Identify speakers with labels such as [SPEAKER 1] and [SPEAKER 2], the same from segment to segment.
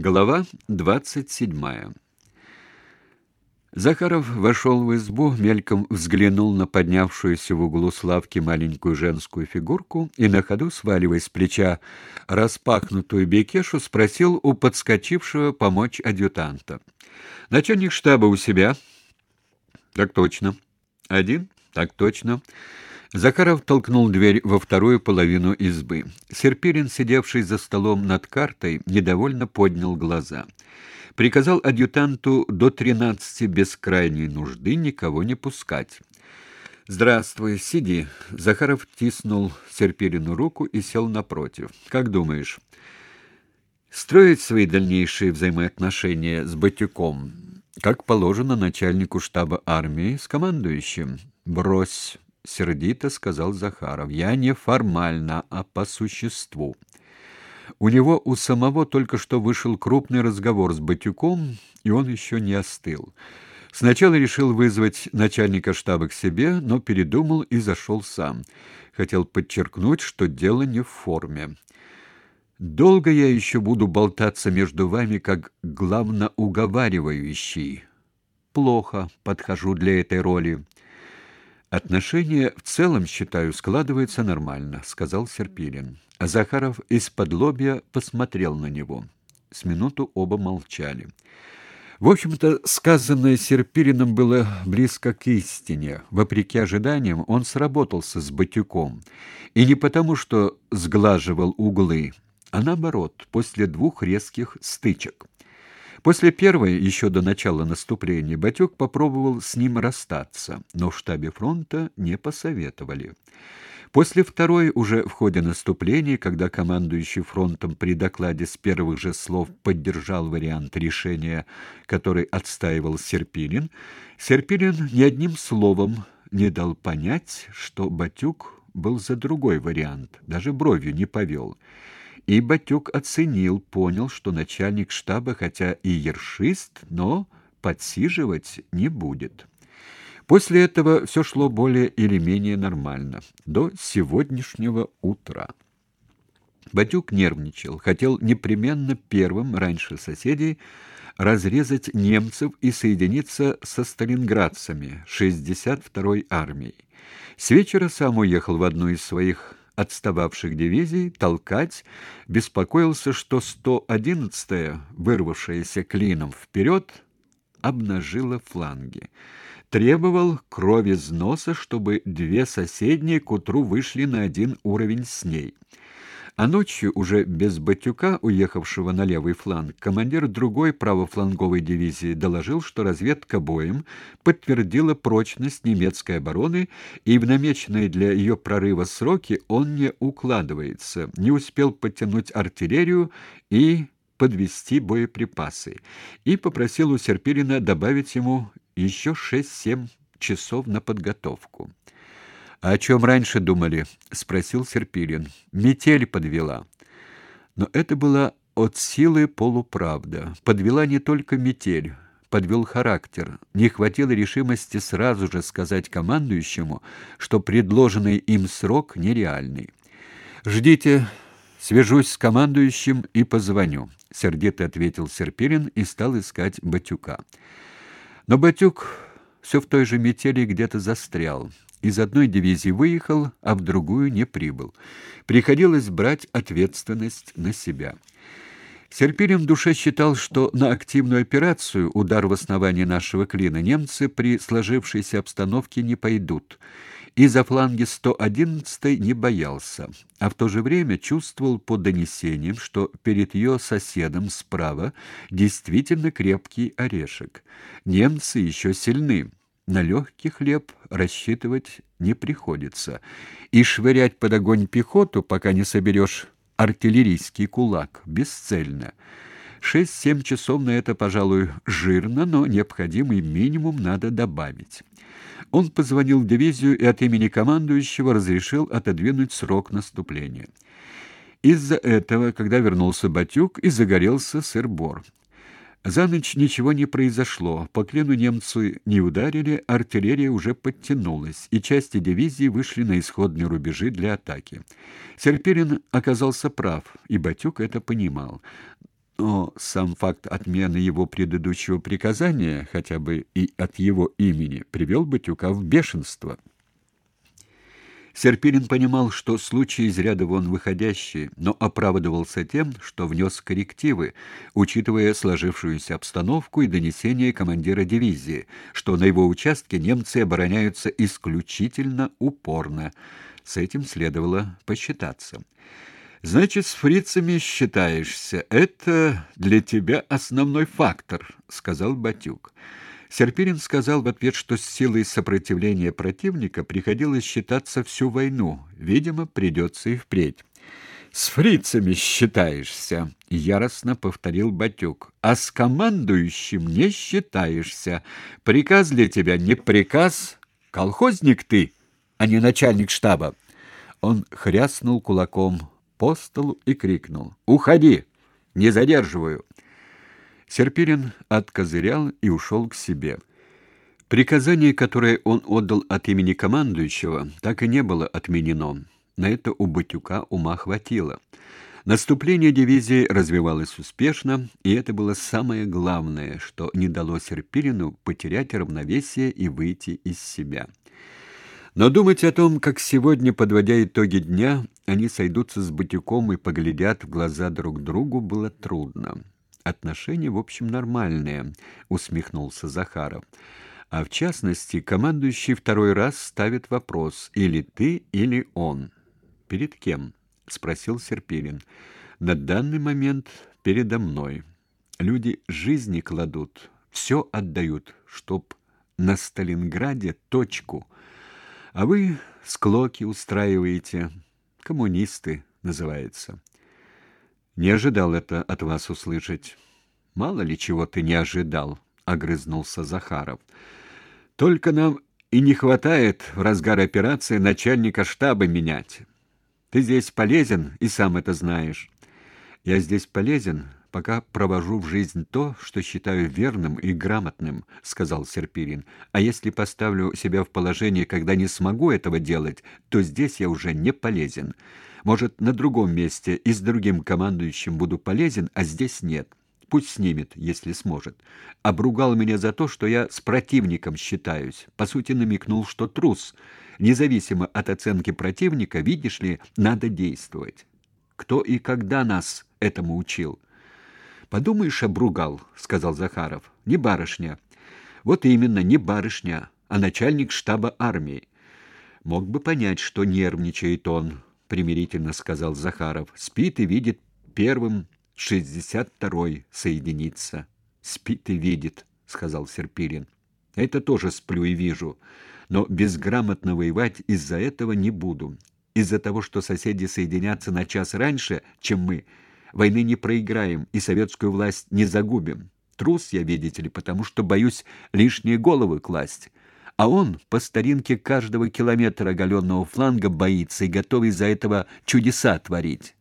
[SPEAKER 1] Глава двадцать седьмая. Захаров вошел в избу, мельком взглянул на поднявшуюся в углу славки маленькую женскую фигурку и на ходу, сваливая с плеча распахнутую бекешу, спросил у подскочившего помочь адъютанта. «Начальник штаба у себя?» «Так точно». «Один?» «Так точно». Захаров толкнул дверь во вторую половину избы. Серпирин, сидевший за столом над картой, недовольно поднял глаза. Приказал адъютанту до тринадцати без крайней нужды никого не пускать. «Здравствуй, сиди». Захаров тиснул Серпирину руку и сел напротив. «Как думаешь, строить свои дальнейшие взаимоотношения с Батюком, как положено начальнику штаба армии с командующим? Брось» сердито сказал Захаров. Я не формально, а по существу. У него у самого только что вышел крупный разговор с Батюком, и он еще не остыл. Сначала решил вызвать начальника штаба к себе, но передумал и зашел сам. Хотел подчеркнуть, что дело не в форме. Долго я еще буду болтаться между вами как главноуговаривающий. Плохо подхожу для этой роли. Отношения в целом, считаю, складываются нормально, сказал Серпилин. А Захаров из-под лобья посмотрел на него. С минуту оба молчали. В общем-то, сказанное Серпириным было близко к истине. Вопреки ожиданиям, он сработался с Батюком. И не потому, что сглаживал углы, а наоборот, после двух резких стычек. После первой, еще до начала наступления, Батюк попробовал с ним расстаться, но в штабе фронта не посоветовали. После второй, уже в ходе наступления, когда командующий фронтом при докладе с первых же слов поддержал вариант решения, который отстаивал Серпилин, Серпилин ни одним словом не дал понять, что Батюк был за другой вариант, даже бровью не повел. И Батюк оценил, понял, что начальник штаба хотя и ершист, но подсиживать не будет. После этого все шло более или менее нормально, до сегодняшнего утра. Батюк нервничал, хотел непременно первым, раньше соседей, разрезать немцев и соединиться со сталинградцами 62-й армией. С вечера сам уехал в одну из своих отстававших дивизий толкать, беспокоился, что 111-я, вырвавшаяся клином вперед, обнажила фланги. Требовал крови сноса, чтобы две соседние к утру вышли на один уровень с ней. А ночью, уже без Батюка, уехавшего на левый фланг, командир другой правофланговой дивизии доложил, что разведка боем подтвердила прочность немецкой обороны, и в намеченные для ее прорыва сроки он не укладывается, не успел подтянуть артиллерию и подвести боеприпасы, и попросил у Серпилина добавить ему еще шесть-семь часов на подготовку. А о чем раньше думали? спросил Серпилин. Метель подвела. Но это была от силы полуправда. Подвела не только метель, подвел характер. Не хватило решимости сразу же сказать командующему, что предложенный им срок нереальный. Ждите, свяжусь с командующим и позвоню, сердито ответил Серпилин и стал искать Батюка. Но Батюк все в той же метели где-то застрял. Из одной дивизии выехал, а в другую не прибыл. Приходилось брать ответственность на себя. Серпилин в душе считал, что на активную операцию, удар в основание нашего клина, немцы при сложившейся обстановке не пойдут. И за фланги 111-й не боялся, а в то же время чувствовал по донесениям, что перед ее соседом справа действительно крепкий орешек. Немцы еще сильны. На легкий хлеб рассчитывать не приходится, и швырять под огонь пехоту, пока не соберешь артиллерийский кулак, бесцельно. Шесть-семь часов на это, пожалуй, жирно, но необходимый минимум надо добавить. Он позвонил в дивизию и от имени командующего разрешил отодвинуть срок наступления. Из-за этого, когда вернулся Батюк, и загорелся сыр-бор. За ночь ничего не произошло. По клину немцы не ударили, артиллерия уже подтянулась, и части дивизии вышли на исходные рубежи для атаки. Серпирин оказался прав, и Батюк это понимал. но сам факт отмены его предыдущего приказания, хотя бы и от его имени, привел Батюка в бешенство. Серпилин понимал, что случай из ряда вон выходящий, но оправдывался тем, что внес коррективы, учитывая сложившуюся обстановку и донесение командира дивизии, что на его участке немцы обороняются исключительно упорно. С этим следовало посчитаться. Значит, с фрицами считаешься. Это для тебя основной фактор, сказал Батюк. Серпирин сказал в ответ, что с силой сопротивления противника приходилось считаться всю войну. Видимо, придется и впредь. «С фрицами считаешься», — яростно повторил Батюк. «А с командующим не считаешься. Приказ для тебя не приказ. Колхозник ты, а не начальник штаба». Он хряснул кулаком по столу и крикнул. «Уходи! Не задерживаю!» Серпирин откозырял и ушел к себе. Приказание, которое он отдал от имени командующего, так и не было отменено. На это у Батюка ума хватило. Наступление дивизии развивалось успешно, и это было самое главное, что не дало Серпирину потерять равновесие и выйти из себя. Но думать о том, как сегодня, подводя итоги дня, они сойдутся с Батюком и поглядят в глаза друг другу, было трудно. Отношения, в общем, нормальные, усмехнулся Захаров. А в частности, командующий второй раз ставит вопрос: или ты, или он. Перед кем? спросил Серпилин. На данный момент передо мной. Люди жизни кладут, все отдают, чтоб на Сталинграде точку. А вы склоки устраиваете, коммунисты называется. Не ожидал это от вас услышать. Мало ли чего ты не ожидал, огрызнулся Захаров. Только нам и не хватает в разгар операции начальника штаба менять. Ты здесь полезен и сам это знаешь. Я здесь полезен, пока провожу в жизнь то, что считаю верным и грамотным, сказал Серпирин. А если поставлю себя в положение, когда не смогу этого делать, то здесь я уже не полезен. Может, на другом месте и с другим командующим буду полезен, а здесь нет. Пусть снимет, если сможет. Обругал меня за то, что я с противником считаюсь. По сути, намекнул, что трус. Независимо от оценки противника, видишь ли, надо действовать. Кто и когда нас этому учил? Подумаешь, обругал, сказал Захаров. Не барышня. Вот именно, не барышня, а начальник штаба армии. Мог бы понять, что нервничает он, примирительно сказал Захаров. Спит и видит первым шестьдесят второй соединиться. Спит и видит, сказал Серпирин. Это тоже сплю и вижу, но безграмотно воевать из-за этого не буду. Из-за того, что соседи соединятся на час раньше, чем мы, войны не проиграем и советскую власть не загубим. Трус я, видите ли, потому что боюсь лишние головы класть. А он по старинке каждого километра оголенного фланга боится и готов из-за этого чудеса творить.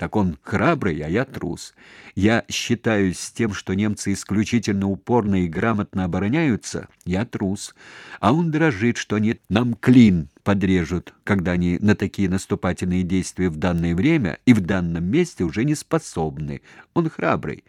[SPEAKER 1] Так он храбрый, а я трус. Я считаюсь с тем, что немцы исключительно упорно и грамотно обороняются, я трус. А он дрожит, что они нам клин подрежут, когда они на такие наступательные действия в данное время и в данном месте уже не способны. Он храбрый.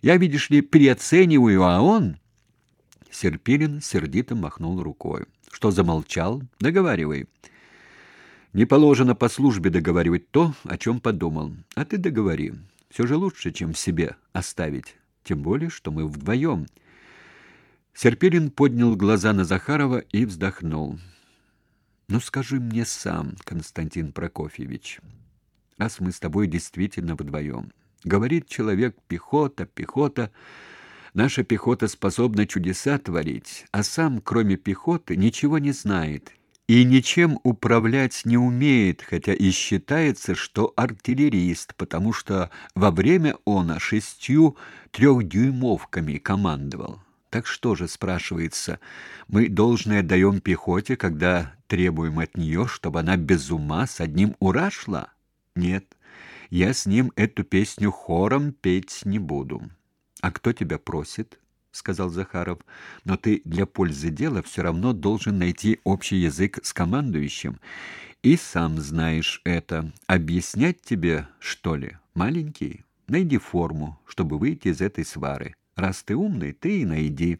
[SPEAKER 1] Я, видишь ли, переоцениваю, а он Серпилин сердито махнул рукой. Что замолчал? Договаривай. Не положено по службе договаривать то, о чем подумал. А ты договори. Все же лучше, чем себе оставить. Тем более, что мы вдвоем. Серпилин поднял глаза на Захарова и вздохнул. Ну скажи мне сам, Константин Прокофьевич, раз мы с тобой действительно вдвоем. Говорит человек пехота, пехота, Наша пехота способна чудеса творить, а сам, кроме пехоты, ничего не знает и ничем управлять не умеет, хотя и считается, что артиллерист, потому что во время он шестью трехдюймовками командовал. Так что же, спрашивается, мы должное даем пехоте, когда требуем от нее, чтобы она без ума с одним ура шла? Нет, я с ним эту песню хором петь не буду. А кто тебя просит? Сказал Захаров. Но ты для пользы дела все равно должен найти общий язык с командующим. И сам знаешь это. Объяснять тебе, что ли, маленький? найди форму, чтобы выйти из этой свары. Раз ты умный, ты и найди.